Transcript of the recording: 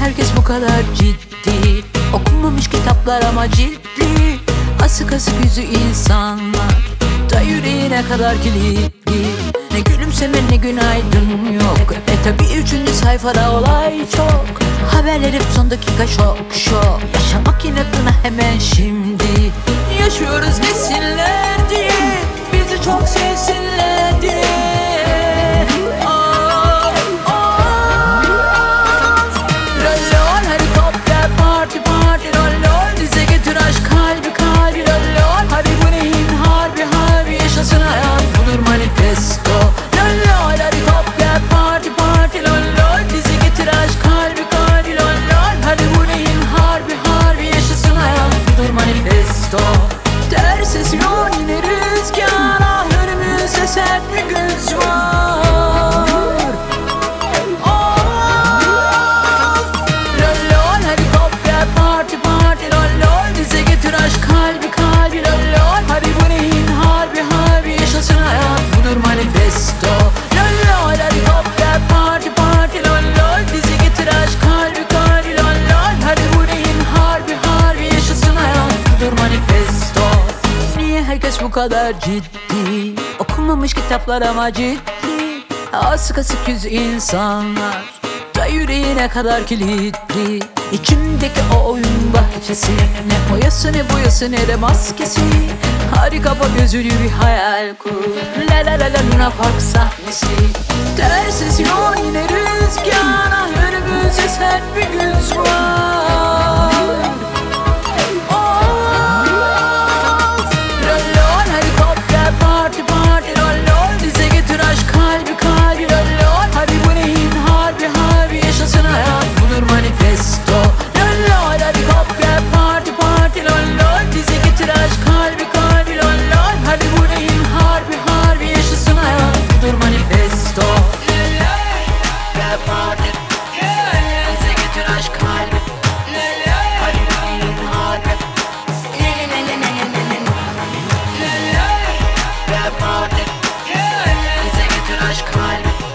Herkes bu kadar ciddi? Okunmamış kitaplar ama ciltli Asık asık yüzü insanlar Da yüreğine kadar kilitli. Ne gülümseme ne günaydın yok. E tabi üçüncü sayfada olay çok. Haberler hep son dakika şok şok. Yaşamak inadına hemen şimdi. Yaşıyoruz desinler bu kadar ciddi. Okunmamış kitaplar ama ciddi. Asık asık yüz insanlar Da yüreğine kadar kilitli. İçimdeki o oyun bahçesi Ne? Oyası ne? Boyası ne de maskesi. Harika bu gözülü bir hayal kur. La la la la Luna Park sahnesi Bize getir aşk kalbi.